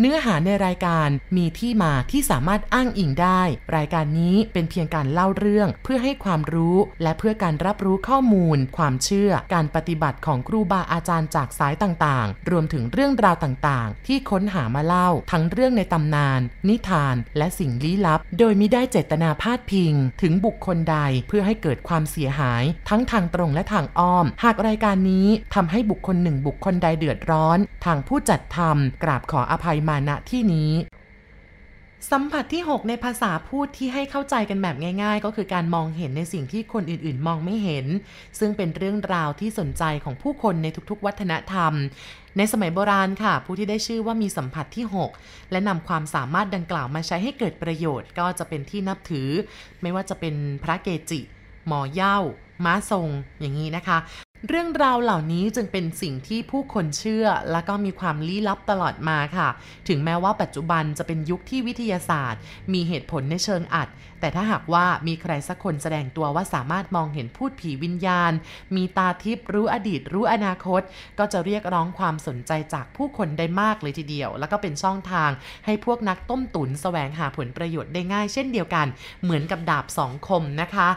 เนื้อหาในรายการมีที่มาที่สามารถอ้างอิงได้ รายการนี้เป็นเพียงการเล่าเรื่องเพื่อให้ความรู้และเพื่อการรับรู้ข้อมูล ความเชื่อ การปฏิบัติของครูบาอาจารย์จากสายต่างๆ รวมถึงเรื่องราวต่างๆ ที่ค้นหามาเล่า ทั้งเรื่องในตำนาน นิทาน และสิ่งลี้ลับ โดยมิได้เจตนาพาดพิง ถึงบุคคลใดเพื่อให้เกิดความเสียหาย ทั้งทางตรงและทางอ้อม หากรายการนี้ทำให้บุคคลหนึ่งบุคคลใดเดือดร้อน ทางผู้จัดทำกราบขออภัยมาณที่นี้ สัมผัสที่ 6 ในภาษาพูดที่ให้เข้าใจกันแบบง่าย ๆ ก็คือการมองเห็นในสิ่งที่คนอื่นๆ มองไม่เห็น ซึ่งเป็นเรื่องราวที่สนใจของผู้คนในทุกๆ วัฒนธรรมในสมัยโบราณค่ะ ผู้ที่ได้ชื่อว่ามีสัมผัสที่ 6 และนำความสามารถดังกล่าวมาใช้ให้เกิดประโยชน์ ก็จะเป็นที่นับถือ ไม่ว่าจะเป็นพระเกจิ หมอเย่าม้าทรง อย่างนี้นะคะ เรื่องราวเหล่านี้จึงเป็นสิ่งที่ผู้คนเชื่อ และก็มีความลี้ลับตลอดมาค่ะ ถึงแม้ว่าปัจจุบันจะเป็นยุคที่วิทยาศาสตร์ มีเหตุผลในเชิงอัด แต่ถ้าหากว่ามีใครสักคนแสดงตัวว่าสามารถมองเห็นพูดผีวิญญาณ มีตาทิพย์รู้อดีตรู้อนาคต ก็จะเรียกร้องความสนใจจากผู้คนได้มากเลยทีเดียว แล้วก็เป็นช่องทางให้พวกนักต้มตุ๋นแสวงหาผลประโยชน์ได้ง่าย เช่นเดียวกัน เหมือนกับดาบสองคมนะคะ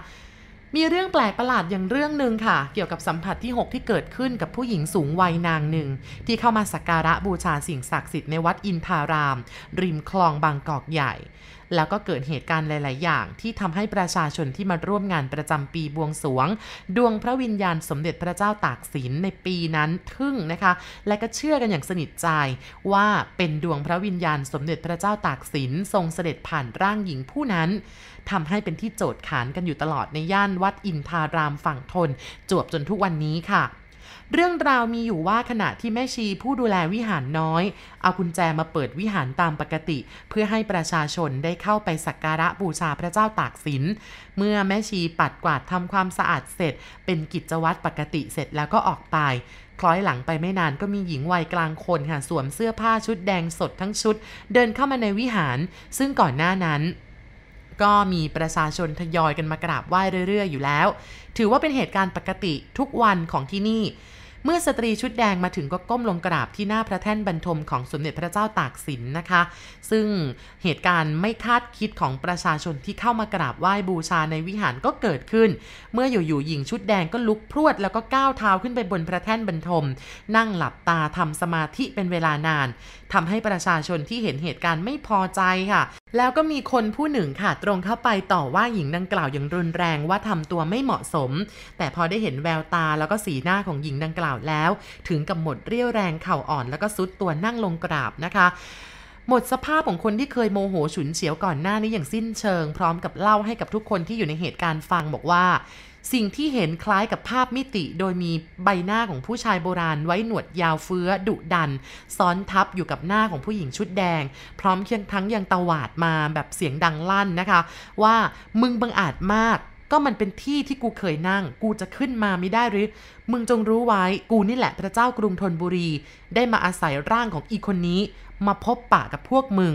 มีเรื่องแปลกประหลาดอย่างเรื่องหนึ่งค่ะ เกี่ยวกับสัมผัสที่ 6 ที่เกิดขึ้นกับผู้หญิงสูงวัยนางหนึ่ง ที่เข้ามาสักการะบูชาสิ่งศักดิ์สิทธิ์ในวัดอินทาราม ริมคลองบางกอกใหญ่ แล้วก็เกิดเหตุการณ์หลาย ๆ อย่าง ที่ทำให้ประชาชนที่มาร่วมงานประจำปีบวงสวง ดวงพระวิญญาณสมเด็จพระเจ้าตากสินในปีนั้นทึ่งนะคะ และก็เชื่อกันอย่างสนิทใจว่าเป็นดวงพระวิญญาณสมเด็จพระเจ้าตากสินทรงเสด็จผ่านร่างหญิงผู้นั้นทำให้เป็นที่โจทย์ขานกันอยู่ตลอดในย่านวัดอินทารามฝั่งทน จวบจนทุกวันนี้ค่ะ เรื่องราวมีอยู่ว่าขณะที่แม่ชีผู้ดูแลวิหารน้อย เอากุญแจมาเปิดวิหารตามปกติ เพื่อให้ประชาชนได้เข้าไปสักการะบูชาพระเจ้าตากสิน เมื่อแม่ชีปัดกวาดทำความสะอาดเสร็จ เป็นกิจวัตรปกติเสร็จแล้วก็ออกไปคล้อยหลังไปไม่นานก็มีหญิงวัยกลางคนค่ะสวมเสื้อผ้าชุดแดงสดทั้งชุด เดินเข้ามาในวิหาร ซึ่งก่อนหน้านั้น ก็มีประชาชนทยอยกันมากราบไหว้เรื่อย ๆ อยู่แล้ว ถือว่าเป็นเหตุการณ์ปกติทุกวันของที่นี่ เมื่อสตรีชุดแดงมาถึงก็ก้มลงกราบที่หน้าพระแท่นบรรทมของสมเด็จพระเจ้าตากสินนะคะ ซึ่งเหตุการณ์ไม่คาดคิดของประชาชนที่เข้ามากราบไหว้บูชาในวิหารก็เกิดขึ้น เมื่ออยู่ๆหญิงชุดแดงก็ลุกพรวดแล้วก็ก้าวเท้าขึ้นไปบนพระแท่นบรรทม นั่งหลับตาทำสมาธิเป็นเวลานานทำให้ประชาชนที่เห็นเหตุการณ์ไม่พอใจค่ะ แล้วก็มีคนผู้หนึ่งค่ะ ตรงเข้าไปต่อว่าหญิงดังกล่าวอย่างรุนแรงว่าทำตัวไม่เหมาะสม แต่พอได้เห็นแววตาแล้วก็สีหน้าของหญิงดังกล่าวแล้ว ถึงกับหมดเรี่ยวแรงเข่าอ่อน แล้วก็ซุดตัวนั่งลงกราบนะคะหมดสภาพของคนที่เคยโมโหฉุนเฉียวก่อนหน้านี้อย่างสิ้นเชิง พร้อมกับเล่าให้กับทุกคนที่อยู่ในเหตุการณ์ฟังบอกว่า สิ่งที่เห็นคล้ายกับภาพมิติ โดยมีใบหน้าของผู้ชายโบราณไว้หนวดยาวเฟื้อดุดัน ซ้อนทับอยู่กับหน้าของผู้หญิงชุดแดง พร้อมเคียงทั้งยังตวาดมาแบบเสียงดังลั่นนะคะ ว่ามึงบังอาจมากก็มันเป็นที่ที่กูเคยนั่ง กูจะขึ้นมาไม่ได้หรือ มึงจงรู้ไว้ กูนี่แหละพระเจ้ากรุงธนบุรี ได้มาอาศัยร่างของอีคนนี้ มาพบปะกับพวกมึง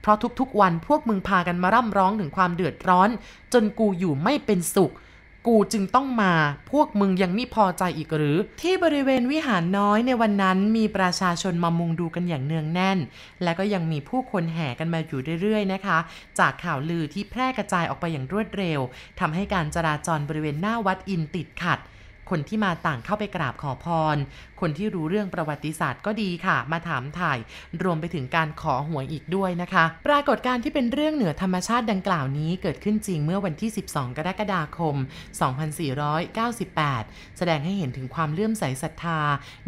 เพราะทุกๆวันพวกมึงพากันมาร่ำร้องถึงความเดือดร้อน จนกูอยู่ไม่เป็นสุข กูจึงต้องมา พวกมึงยังไม่พอใจอีกหรือ ที่บริเวณวิหารน้อยในวันนั้นมีประชาชนมามุงดูกันอย่างเนืองแน่น และก็ยังมีผู้คนแห่กันมาอยู่เรื่อยๆนะคะ จากข่าวลือที่แพร่กระจายออกไปอย่างรวดเร็วทำให้การจราจรบริเวณหน้าวัดอินติดขัด คนที่มาต่างเข้าไปกราบขอพร คนที่รู้เรื่องประวัติศาสตร์ก็ดีค่ะ มาถามถ่าย รวมไปถึงการขอหวยอีกด้วยนะคะ ปรากฏการณ์ที่เป็นเรื่องเหนือธรรมชาติดังกล่าวนี้เกิดขึ้นจริงเมื่อวันที่ 12 กรกฎาคม 2498 แสดงให้เห็นถึงความเลื่อมใสศรัทธา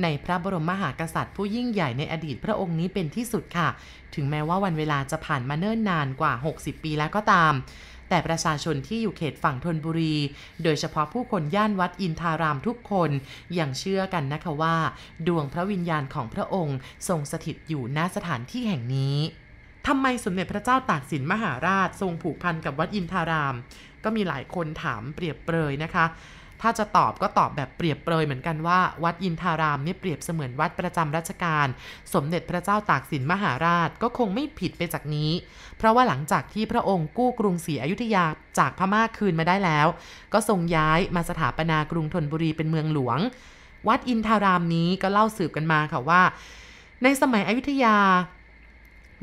ในพระบรมมหากษัตริย์ ผู้ยิ่งใหญ่ในอดีตพระองค์นี้เป็นที่สุดค่ะ ถึงแม้ว่าวันเวลาจะผ่านมาเนิ่นนานกว่า 60 ปีแล้วก็ตาม แต่ประชาชนที่อยู่เขตฝั่งธนบุรี โดยเฉพาะผู้คนย่านวัดอินทารามทุกคนยังเชื่อกันนะคะว่า ดวงพระวิญญาณของพระองค์ทรงสถิตอยู่ณสถานที่แห่งนี้ทำไมสมเด็จพระเจ้าตากสินมหาราชทรงผูกพันกับวัดอินทาราม ก็มีหลายคนถามเปรียบเปรยนะคะ ถ้าจะตอบก็ตอบแบบเปรียบเปรยเหมือนกันว่า วัดอินทารามนี่เปรียบเสมือนวัดประจำราชการสมเด็จพระเจ้าตากสินมหาราชก็คงไม่ผิดไปจากนี้ เพราะว่าหลังจากที่พระองค์กู้กรุงศรีอยุธยาจากพม่าคืนมาได้แล้ว ก็ทรงย้ายมาสถาปนากรุงธนบุรีเป็นเมืองหลวง วัดอินทารามนี้ก็เล่าสืบกันมาค่ะว่า ในสมัยอยุธยา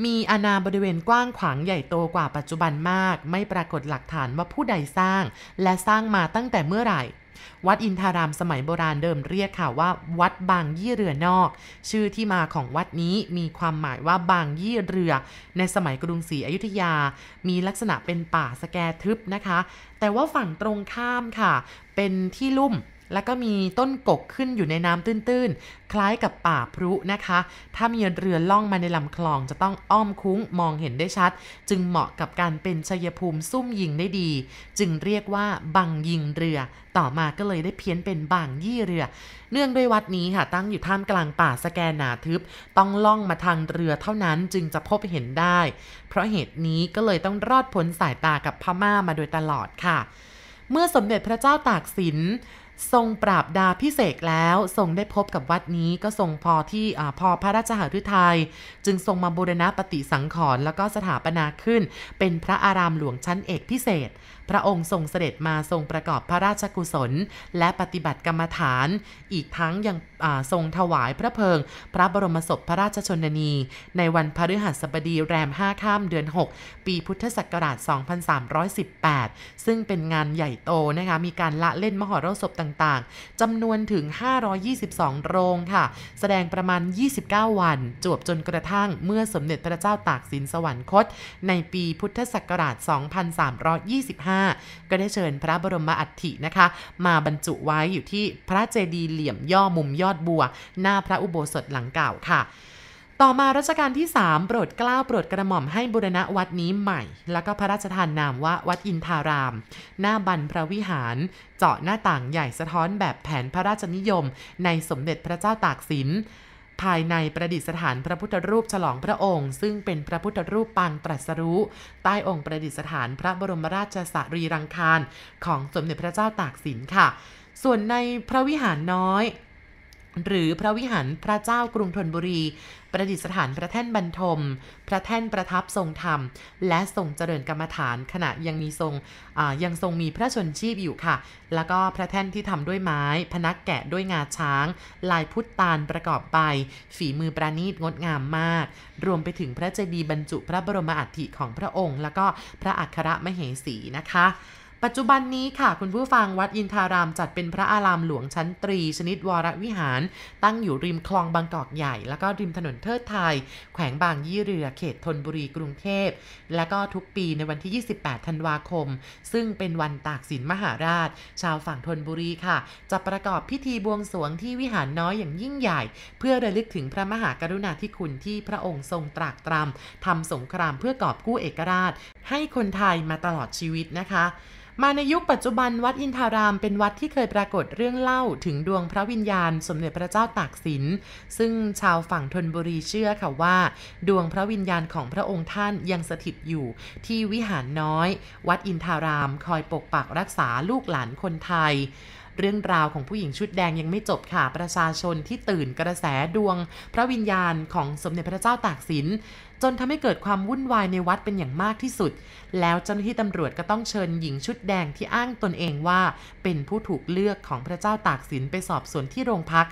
มีอาณาบริเวณกว้างขวางใหญ่โตกว่าปัจจุบันมาก ไม่ปรากฏหลักฐานว่าผู้ใดสร้าง และสร้างมาตั้งแต่เมื่อไหร่ วัดอินทารามสมัยโบราณเดิมเรียกค่ะว่า วัดบางยี่เรือนอก ชื่อที่มาของวัดนี้มีความหมายว่าบางยี่เรือ ในสมัยกรุงศรีอยุธยา มีลักษณะเป็นป่าสแกทึบนะคะ แต่ว่าฝั่งตรงข้ามค่ะ เป็นที่ลุ่ม แล้วก็มีต้นกกขึ้นอยู่ในน้ำตื้นๆ คล้ายกับป่าพรุนะคะ ถ้ามีเรือล่องมาในลำคลองจะต้องอ้อมคุ้งมองเห็นได้ชัด จึงเหมาะกับการเป็นชัยภูมิซุ่มยิงได้ดี จึงเรียกว่าบังยิงเรือ ต่อมาก็เลยได้เพี้ยนเป็นบางยี่เรือ เนื่องด้วยวัดนี้ค่ะตั้งอยู่ท่ามกลางป่าสแกนหนาทึบ ต้องล่องมาทางเรือเท่านั้นจึงจะพบเห็นได้ เพราะเหตุนี้ก็เลยต้องรอดพ้นสายตากับพม่ามาโดยตลอดค่ะ เมื่อสมเด็จพระเจ้าตากสิน ทรงปราบดาพิเศษแล้วทรงได้พบกับวัดนี้ก็ทรงพอที่อพอพระราชหฤทัยจึงทรงมาบูรณะปฏิสังขรณ์แล้วก็สถาปนาขึ้น เป็นพระอารามหลวงชั้นเอกพิเศษพระองค์ทรงเสด็จมาทรงประกอบพระราชกุศล และปฏิบัติกรรมฐาน อีกทั้งยังทรงถวายพระเพลิง พระบรมศพพระราชชนนี ในวันพฤหัสบดีแรม 5 ข้ามเดือน 6 ปีพุทธศักราช 2318 ซึ่งเป็นงานใหญ่โตนะคะมีการละเล่นมหรสพต่างๆจำนวนถึง 522 โรงค่ะ แสดงประมาณ 29 วัน จวบจนกระทั่งเมื่อสมเด็จพระเจ้าตากสินสวรรคต ในปีพุทธศักราช 2325ก็ได้เชิญพระบรมอัฐินะคะ มาบรรจุไว้อยู่ที่พระเจดีย์เหลี่ยมย่อมุมยอดบัว หน้าพระอุโบสถหลังเก่าค่ะต่อมารัชกาลที่ 3 โปรดเกล้าโปรดกระหม่อมให้บุรณะวัดนี้ใหม่ แล้วก็พระราชทานนามว่าวัดอินทาราม หน้าบันพระวิหาร เจาะหน้าต่างใหญ่สะท้อนแบบแผนพระราชนิยม ในสมเด็จพระเจ้าตากสิน ภายในประดิษฐานพระพุทธรูปฉลองพระองค์ ซึ่งเป็นพระพุทธรูปปางตรัสรู้ ใต้องค์ประดิษฐานพระบรมราชสรีรังคาร ของสมเด็จพระเจ้าตากสินค่ะ ส่วนในพระวิหารน้อย หรือพระวิหารพระเจ้ากรุงธนบุรี ประดิษฐานพระแท่นบรรทม พระแท่นประทับทรงธรรม และทรงเจริญกรรมฐาน ขณะยังมีทรงยังทรงมีพระชนชีพอยู่ค่ะ แล้วก็พระแท่นที่ทำด้วยไม้ พนักแกะด้วยงาช้าง ลายพุทธตาลประกอบใบฝีมือประณีตงดงามมาก รวมไปถึงพระเจดีย์บรรจุพระบรมอัฐิของพระองค์ แล้วก็พระอัครมเหสีนะคะ ปัจจุบันนี้ค่ะ คุณผู้ฟังวัดอินทารามจัดเป็นพระอารามหลวงชั้นตรี ชนิดวรวิหาร ตั้งอยู่ริมคลองบางกอกใหญ่ แล้วก็ริมถนนเทิดไทย แขวงบางยี่เรือเขตธนบุรีกรุงเทพ และก็ทุกปีในวันที่ 28 ธันวาคม ซึ่งเป็นวันตากสินมหาราช ชาวฝั่งธนบุรีค่ะ จะประกอบพิธีบวงสรวงที่วิหารน้อยอย่างยิ่งใหญ่ เพื่อระลึกถึงพระมหากรุณาธิคุณที่พระองค์ทรงตรากตรำทำสงครามเพื่อกอบกู้เอกราช ให้คนไทยมาตลอดชีวิตนะคะ มาในยุคปัจจุบันวัดอินทารามเป็นวัดที่เคยปรากฏเรื่องเล่าถึงดวงพระวิญญาณ สมเด็จพระเจ้าตากสิน ซึ่งชาวฝั่งธนบุรีเชื่อค่ะว่า ดวงพระวิญญาณของพระองค์ท่านยังสถิตอยู่ที่วิหารน้อย วัดอินทารามคอยปกปักรักษาลูกหลานคนไทย เรื่องราวของผู้หญิงชุดแดงยังไม่จบค่ะ ประชาชนที่ตื่นกระแสดวง พระวิญญาณของสมเด็จพระเจ้าตากสิน จนทำให้เกิดความวุ่นวายในวัดเป็นอย่างมากที่สุด แล้วเจ้าหน้าที่ตำรวจก็ต้องเชิญหญิงชุดแดงที่อ้างตนเองว่า เป็นผู้ถูกเลือกของพระเจ้าตากสินไปสอบสวนที่โรงพัก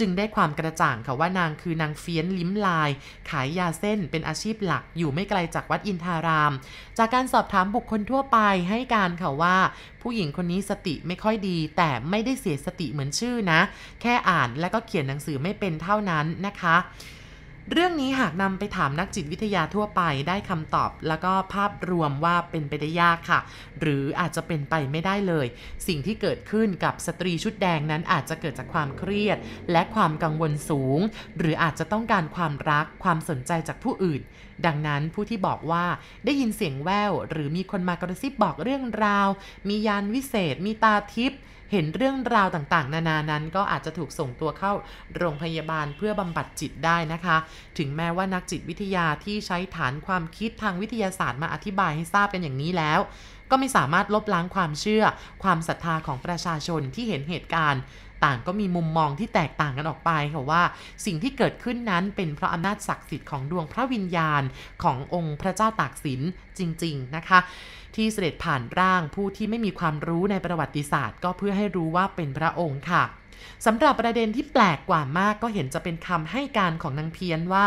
จึงได้ความกระจ่างค่ะว่านางคือนางเฟียนลิ้มลาย ขายยาเส้นเป็นอาชีพหลักอยู่ไม่ไกลจากวัดอินทาราม จากการสอบถามบุคคลทั่วไปให้การค่ะว่า ผู้หญิงคนนี้สติไม่ค่อยดี แต่ไม่ได้เสียสติเหมือนชื่อนะ แค่อ่านและก็เขียนหนังสือไม่เป็นเท่านั้นนะคะ เรื่องนี้หากนำไปถามนักจิตวิทยาทั่วไปได้คำตอบ แล้วก็ภาพรวมว่าเป็นไปได้ยากค่ะ หรืออาจจะเป็นไปไม่ได้เลย สิ่งที่เกิดขึ้นกับสตรีชุดแดงนั้นอาจจะเกิดจากความเครียด และความกังวลสูง หรืออาจจะต้องการความรักความสนใจจากผู้อื่น ดังนั้นผู้ที่บอกว่าได้ยินเสียงแววหรือมีคนมากระซิบบอกเรื่องราว มียานวิเศษ มีตาทิพย์ เห็นเรื่องราวต่างๆ นานานั้นก็อาจจะถูกส่งตัวเข้าโรงพยาบาลเพื่อบำบัดจิตได้นะคะ ถึงแม้ว่านักจิตวิทยาที่ใช้ฐานความคิดทางวิทยาศาสตร์มาอธิบายให้ทราบกันอย่างนี้แล้ว ก็ไม่สามารถลบล้างความเชื่อ ความศรัทธาของประชาชนที่เห็นเหตุการณ์ ต่างก็มีมุมมองที่แตกต่างกันออกไปค่ะว่า สิ่งที่เกิดขึ้นนั้นเป็นเพราะอำนาจศักดิ์สิทธิ์ของดวงพระวิญญาณขององค์พระเจ้าตากสินจริง ๆ นะคะ ที่เสด็จผ่านร่างผู้ที่ไม่มีความรู้ในประวัติศาสตร์ ก็เพื่อให้รู้ว่าเป็นพระองค์ค่ะ สำหรับประเด็นที่แปลกกว่ามากก็เห็นจะเป็นคำให้การของนางเพียนว่า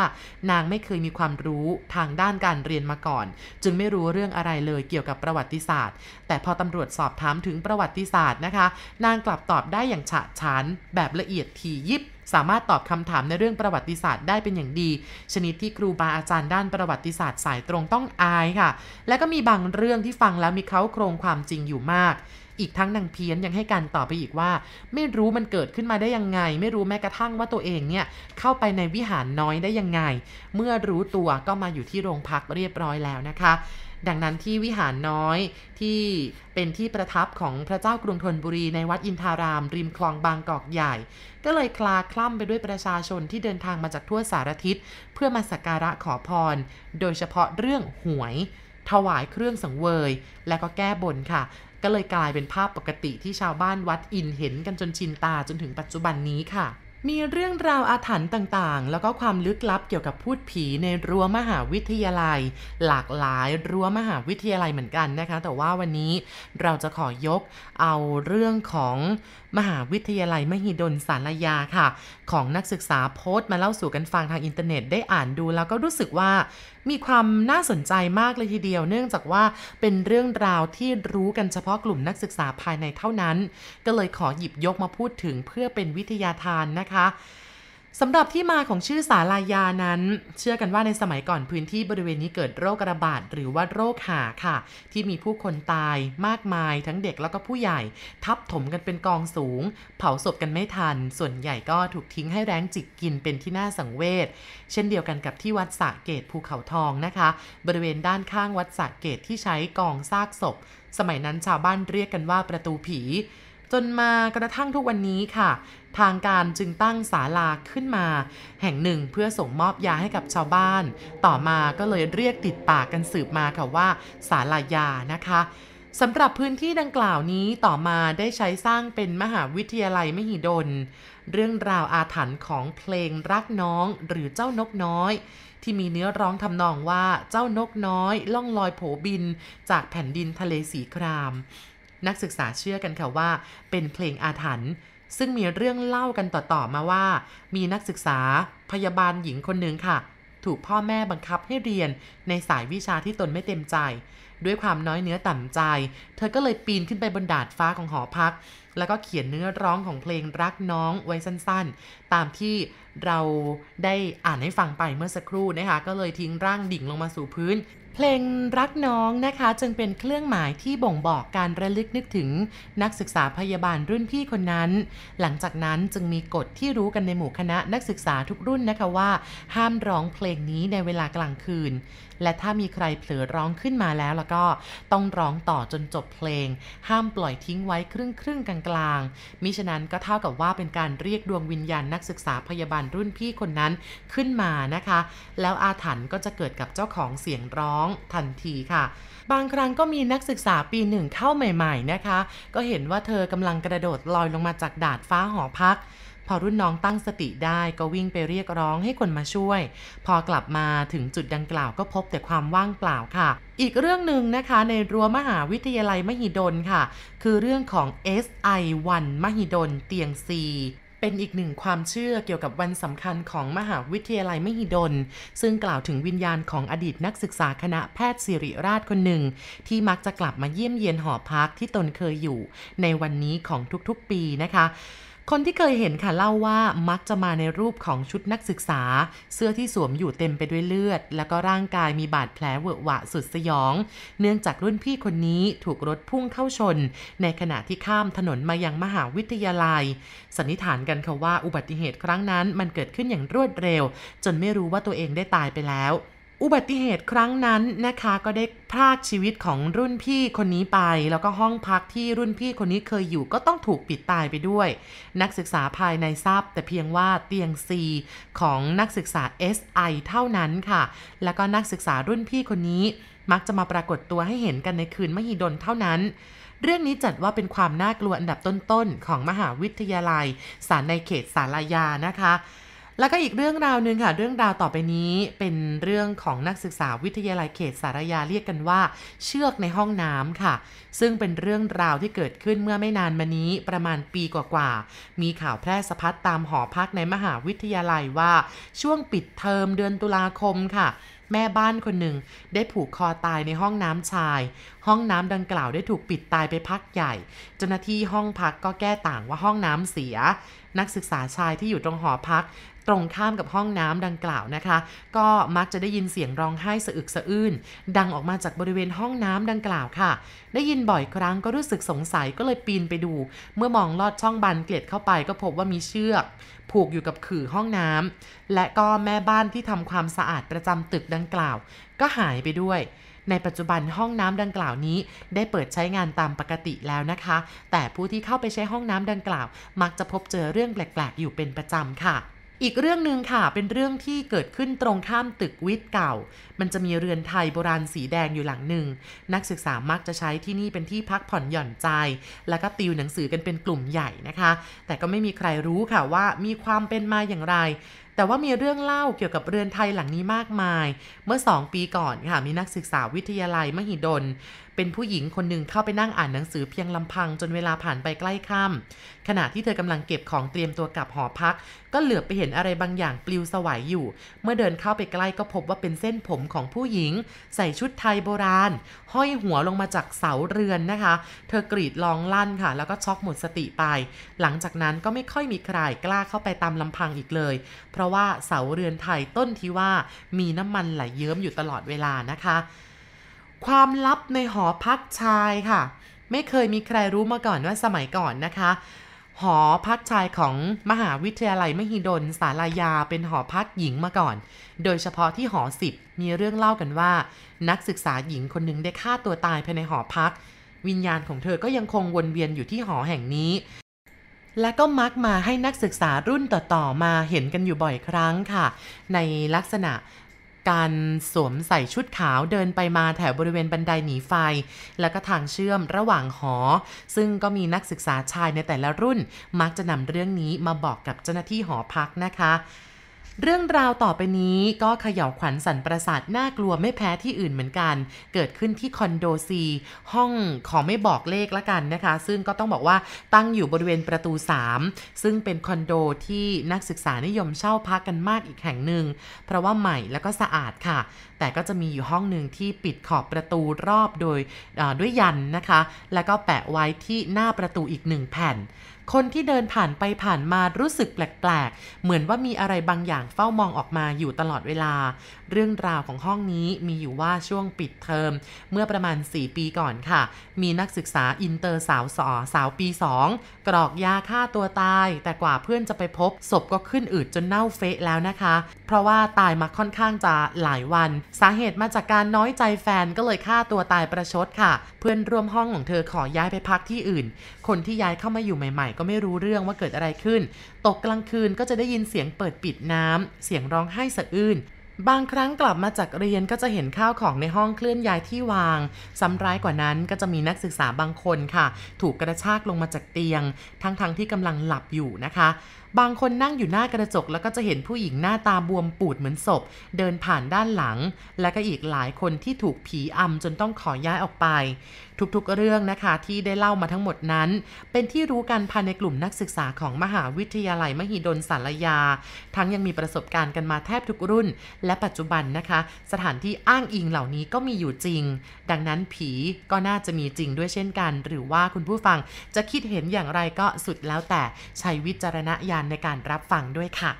นางไม่เคยมีความรู้ทางด้านการเรียนมาก่อน จึงไม่รู้เรื่องอะไรเลยเกี่ยวกับประวัติศาสตร์ แต่พอตำรวจสอบถามถึงประวัติศาสตร์นะคะ นางกลับตอบได้อย่างฉะฉานแบบละเอียดถี่ยิบสามารถตอบคำถามในเรื่องประวัติศาสตร์ได้เป็นอย่างดี ชนิดที่ครูบาอาจารย์ด้านประวัติศาสตร์สายตรงต้องอายค่ะ และก็มีบางเรื่องที่ฟังแล้วมีเขาโครงความจริงอยู่มาก อีกทั้งนางเพี้ยนยังให้การต่อไปอีกว่า ไม่รู้มันเกิดขึ้นมาได้ยังไง ไม่รู้แม้กระทั่งว่าตัวเองเนี่ยเข้าไปในวิหารน้อยได้ยังไง เมื่อรู้ตัวก็มาอยู่ที่โรงพักเรียบร้อยแล้วนะคะดังนั้นที่วิหารน้อยที่เป็นที่ประทับของพระเจ้ากรุงธนบุรีในวัดอินทาราม ริมคลองบางกอกใหญ่ ก็เลยคลาคล่ำไปด้วยประชาชนที่เดินทางมาจากทั่วสารทิศ เพื่อมาสักการะขอพร โดยเฉพาะเรื่องหวย ถวายเครื่องสังเวย และก็แก้บนค่ะ ก็เลยกลายเป็นภาพปกติที่ชาวบ้านวัดอินเห็นกันจนชินตาจนถึงปัจจุบันนี้ค่ะ มีเรื่องราวอาถรรพ์ต่างๆ แล้วก็ความลึกลับเกี่ยวกับพูดผีในรั้วมหาวิทยาลัย หลากหลายรั้วมหาวิทยาลัยเหมือนกันนะคะ แต่ว่าวันนี้เราจะขอยกเอาเรื่องของ มหาวิทยาลัยมหิดลสารยาค่ะ ของนักศึกษาโพสต์มาเล่าสู่กันฟังทางอินเทอร์เน็ตได้อ่านดู แล้วก็รู้สึกว่ามีความน่าสนใจมากเลยทีเดียว เนื่องจากว่าเป็นเรื่องราวที่รู้กันเฉพาะกลุ่มนักศึกษาภายในเท่านั้น ก็เลยขอหยิบยกมาพูดถึงเพื่อเป็นวิทยาทานนะคะ สำหรับที่มาของชื่อสาลายานั้น เชื่อกันว่าในสมัยก่อนพื้นที่บริเวณนี้เกิดโรคระบาดหรือว่าโรคหาค่ะ ที่มีผู้คนตายมากมายทั้งเด็กแล้วก็ผู้ใหญ่ ทับถมกันเป็นกองสูง เผาศพกันไม่ทัน ส่วนใหญ่ก็ถูกทิ้งให้แรงจิกกินเป็นที่น่าสังเวชเช่นเดียวกันกับที่วัดสะเกตภูเขาทองนะคะ บริเวณด้านข้างวัดสะเกตที่ใช้กองซากศพ สมัยนั้นชาวบ้านเรียกกันว่าประตูผี จนมากระทั่งทุกวันนี้ค่ะ ทางการจึงตั้งศาลาขึ้นมา แห่งหนึ่งเพื่อส่งมอบยาให้กับชาวบ้าน ต่อมาก็เลยเรียกติดปากกันสืบมาค่ะว่าศาลายานะคะสำหรับพื้นที่ดังกล่าวนี้ต่อมาได้ใช้สร้างเป็นมหาวิทยาลัยมหิดล เรื่องราวอาถรรพ์ของเพลงรักน้องหรือเจ้านกน้อย ที่มีเนื้อร้องทำนองว่าเจ้านกน้อย ล่องลอยโผบิน จากแผ่นดินทะเลสีคราม นักศึกษาเชื่อกันค่ะว่า เป็นเพลงอาถรรพ์ซึ่งมีเรื่องเล่ากันต่อๆมาว่า มีนักศึกษาพยาบาลหญิงคนหนึ่งค่ะ ถูกพ่อแม่บังคับให้เรียนในสายวิชาที่ตนไม่เต็มใจ ด้วยความน้อยเนื้อต่ำใจ เธอก็เลยปีนขึ้นไปบนดาดฟ้าของหอพัก แล้วก็เขียนเนื้อร้องของเพลงรักน้องไว้สั้นๆ ตามที่เราได้อ่านให้ฟังไปเมื่อสักครู่นะคะ ก็เลยทิ้งร่างดิ่งลงมาสู่พื้น เพลงรักน้องนะคะ จึงเป็นเครื่องหมายที่บ่งบอกการระลึกนึกถึงนักศึกษาพยาบาลรุ่นพี่คนนั้น หลังจากนั้นจึงมีกฎที่รู้กันในหมู่คณะนักศึกษาทุกรุ่นนะคะว่า ห้ามร้องเพลงนี้ในเวลากลางคืน และถ้ามีใครเผลอร้องขึ้นมาแล้วแล้วก็ต้องร้องต่อจนจบเพลง ห้ามปล่อยทิ้งไว้ครึ่งครึ่งกลางๆมิฉะนั้นก็เท่ากับว่าเป็นการเรียกดวงวิญญาณนักศึกษาพยาบาลรุ่นพี่คนนั้นขึ้นมานะคะ แล้วอาถรรพ์ก็จะเกิดกับเจ้าของเสียงร้องทันทีค่ะ บางครั้งก็มีนักศึกษาปีหนึ่งเข้าใหม่ ๆนะคะ ก็เห็นว่าเธอกำลังกระโดดลอยลงมาจากดาดฟ้าหอพักพอรุ่นน้องตั้งสติได้ก็วิ่งไปเรียกร้องให้คนมาช่วย พอกลับมาถึงจุดดังกล่าวก็พบแต่ความว่างเปล่าค่ะ อีกเรื่องหนึ่งนะคะในรั้วมหาวิทยาลัยมหิดลค่ะ คือเรื่องของ SI1 มหิดลเตียง C เป็นอีกหนึ่งความเชื่อเกี่ยวกับวันสำคัญของมหาวิทยาลัยมหิดล ซึ่งกล่าวถึงวิญญาณของอดีตนักศึกษาคณะแพทย์ศิริราชคนหนึ่ง ที่มักจะกลับมาเยี่ยมเยียนหอพักที่ตนเคยอยู่ ในวันนี้ของทุกๆปีนะคะ คนที่เคยเห็นค่ะเล่าว่ามักจะมาในรูปของชุดนักศึกษา เสื้อที่สวมอยู่เต็มไปด้วยเลือด แล้วก็ร่างกายมีบาดแผลเวอะหวะสุดสยอง เนื่องจากรุ่นพี่คนนี้ถูกรถพุ่งเข้าชน ในขณะที่ข้ามถนนมายังมหาวิทยาลัย สันนิษฐานกันค่ะว่าอุบัติเหตุครั้งนั้นมันเกิดขึ้นอย่างรวดเร็ว จนไม่รู้ว่าตัวเองได้ตายไปแล้ว อุบัติเหตุครั้งนั้นนะคะก็ได้พรากชีวิตของรุ่นพี่คนนี้ไป แล้วก็ห้องพักที่รุ่นพี่คนนี้เคยอยู่ก็ต้องถูกปิดตายไปด้วย นักศึกษาภายในทราบ แต่เพียงว่าเตียง C ของนักศึกษา SI เท่านั้นค่ะ แล้วก็นักศึกษารุ่นพี่คนนี้มักจะมาปรากฏตัวให้เห็นกันในคืนมหิดลเท่านั้น เรื่องนี้จัดว่าเป็นความน่ากลัวอันดับต้นๆของมหาวิทยาลัยสารในเขตสารยานะคะ แล้วก็อีกเรื่องราวหนึ่งค่ะ เรื่องราวต่อไปนี้เป็นเรื่องของนักศึกษาวิทยาลัยเขตสารยาเรียกกันว่า เชือกในห้องน้ำค่ะ ซึ่งเป็นเรื่องราวที่เกิดขึ้นเมื่อไม่นานมานี้ประมาณปีกว่าๆมีข่าวแพร่สะพัดตามหอพักในมหาวิทยาลัยว่าช่วงปิดเทอมเดือนตุลาคมค่ะแม่บ้านคนหนึ่งได้ผูกคอตายในห้องน้ำชาย ห้องน้ำดังกล่าวได้ถูกปิดตายไปพักใหญ่ เจ้าหน้าที่ห้องพักก็แก้ต่างว่าห้องน้ำเสีย นักศึกษาชายที่อยู่ตรงหอพัก ตรงข้ามกับห้องน้ำดังกล่าวนะคะ ก็มักจะได้ยินเสียงร้องไห้สะอึกสะอื้นดังออกมาจากบริเวณห้องน้ำดังกล่าวค่ะ ได้ยินบ่อยครั้งก็รู้สึกสงสัยก็เลยปีนไปดู เมื่อมองลอดช่องบานเกล็ดเข้าไปก็พบว่ามีเชือก ผูกอยู่กับขื่อห้องน้ำและก็แม่บ้านที่ทำความสะอาดประจำตึกดังกล่าว ก็หายไปด้วยในปัจจุบันห้องน้ำดังกล่าวนี้ ได้เปิดใช้งานตามปกติแล้วนะคะ แต่ผู้ที่เข้าไปใช้ห้องน้ำดังกล่าว มักจะพบเจอเรื่องแปลก ๆ อยู่เป็นประจำค่ะ อีกเรื่องหนึ่งค่ะ เป็นเรื่องที่เกิดขึ้นตรงข้ามตึกวิทย์เก่า มันจะมีเรือนไทยโบราณสีแดงอยู่หลังหนึ่ง นักศึกษามักจะใช้ที่นี่เป็นที่พักผ่อนหย่อนใจ แล้วก็ติวหนังสือกันเป็นกลุ่มใหญ่นะคะ แต่ก็ไม่มีใครรู้ค่ะว่ามีความเป็นมาอย่างไรแต่ว่ามีเรื่องเล่าเกี่ยวกับเรือนไทยหลังนี้มากมาย เมื่อ 2 ปีก่อนค่ะ มีนักศึกษาวิทยาลัยมหิดลเป็นผู้หญิงคนหนึ่งเข้าไปนั่งอ่านหนังสือเพียงลำพังจนเวลาผ่านไปใกล้ค่ำขณะที่เธอกำลังเก็บของเตรียมตัวกลับหอพัก ก็เหลือบไปเห็นอะไรบางอย่างปลิวสวายอยู่ เมื่อเดินเข้าไปใกล้ก็พบว่าเป็นเส้นผมของผู้หญิง ใส่ชุดไทยโบราณ ห้อยหัวลงมาจากเสาเรือนนะคะ เธอกรีดร้องลั่นค่ะ แล้วก็ช็อกหมดสติไป หลังจากนั้นก็ไม่ค่อยมีใครกล้าเข้าไปตามลำพังอีกเลย เพราะว่าเสาเรือนไทยต้นที่ว่ามีน้ำมันไหลเยิ้มอยู่ตลอดเวลานะคะ ความลับในหอพักชายค่ะ ไม่เคยมีใครรู้มาก่อนว่าสมัยก่อนนะคะ หอพักชายของมหาวิทยาลัยมหิดลสารายาเป็นหอพักหญิงมาก่อน โดยเฉพาะที่หอสิบมีเรื่องเล่ากันว่า นักศึกษาหญิงคนหนึ่งได้ฆ่าตัวตายภายในหอพัก วิญญาณของเธอก็ยังคงวนเวียนอยู่ที่หอแห่งนี้ และก็มักมาให้นักศึกษารุ่นต่อๆมาเห็นกันอยู่บ่อยครั้งค่ะ ในลักษณะ การสวมใส่ชุดขาวเดินไปมาแถวบริเวณบันไดหนีไฟ แล้วก็ทางเชื่อมระหว่างหอ ซึ่งก็มีนักศึกษาชายในแต่ละรุ่น มักจะนำเรื่องนี้มาบอกกับเจ้าหน้าที่หอพักนะคะ เรื่องราวต่อไปนี้ก็เขย่าวขวัญสันประสาทน่ากลัวไม่แพ้ที่อื่นเหมือนกัน เกิดขึ้นที่คอนโดซีห้องขอไม่บอกเลขละกันนะคะ ซึ่งก็ต้องบอกว่าตั้งอยู่บริเวณประตู 3 ซึ่งเป็นคอนโดที่นักศึกษานิยมเช่าพักกันมากอีกแห่งหนึ่ง เพราะว่าใหม่แล้วก็สะอาดค่ะ แต่ก็จะมีอยู่ห้องหนึ่งที่ปิดขอบประตูรอบโดยด้วยยันต์นะคะ แล้วก็แปะไว้ที่หน้าประตูอีกหนึ่งแผ่น คนที่เดินผ่านไปผ่านมารู้สึกแปลกๆ เหมือนว่ามีอะไรบางอย่างเฝ้ามองออกมาอยู่ตลอดเวลา เรื่องราวของห้องนี้มีอยู่ว่าช่วงปิดเทอมเมื่อประมาณ 4 ปีก่อนค่ะ มีนักศึกษาอินเตอร์สาวสอสาวปี 2 กรอกยาฆ่าตัวตาย แต่กว่าเพื่อนจะไปพบ ศพก็ขึ้นอืดจนเน่าเฟะแล้วนะคะ เพราะว่าตายมาค่อนข้างจะหลายวัน สาเหตุมาจากการน้อยใจแฟนก็เลยฆ่าตัวตายประชดค่ะ เพื่อนร่วมห้องของเธอขอย้ายไปพักที่อื่น คนที่ย้ายเข้ามาอยู่ใหม่ ๆ ก็ไม่รู้เรื่องว่าเกิดอะไรขึ้น ตกกลางคืนก็จะได้ยินเสียงเปิดปิดน้ำเสียงร้องไห้สะอื้น บางครั้งกลับมาจากเรียนก็จะเห็นข้าวของในห้องเคลื่อนย้ายที่วาง ซ้ำร้ายกว่านั้นก็จะมีนักศึกษาบางคนค่ะ ถูกกระชากลงมาจากเตียง ทั้งๆทที่กำลังหลับอยู่นะคะ บางคนนั่งอยู่หน้ากระจกแล้วก็จะเห็นผู้หญิงหน้าตาบวมปูดเหมือนศพ เดินผ่านด้านหลัง และก็อีกหลายคนที่ถูกผีอำจนต้องขอย้ายออกไป ทุกๆเรื่องนะคะที่ได้เล่ามาทั้งหมดนั้น เป็นที่รู้กันภายในกลุ่มนักศึกษาของมหาวิทยาลัยมหิดลสารยา ทั้งยังมีประสบการณ์กันมาแทบทุกรุ่นและปัจจุบันนะคะ สถานที่อ้างอิงเหล่านี้ก็มีอยู่จริง ดังนั้นผีก็น่าจะมีจริงด้วยเช่นกัน หรือว่าคุณผู้ฟังจะคิดเห็นอย่างไรก็สุดแล้วแต่ใช้วิจารณญาณในการรับฟังด้วยค่ะ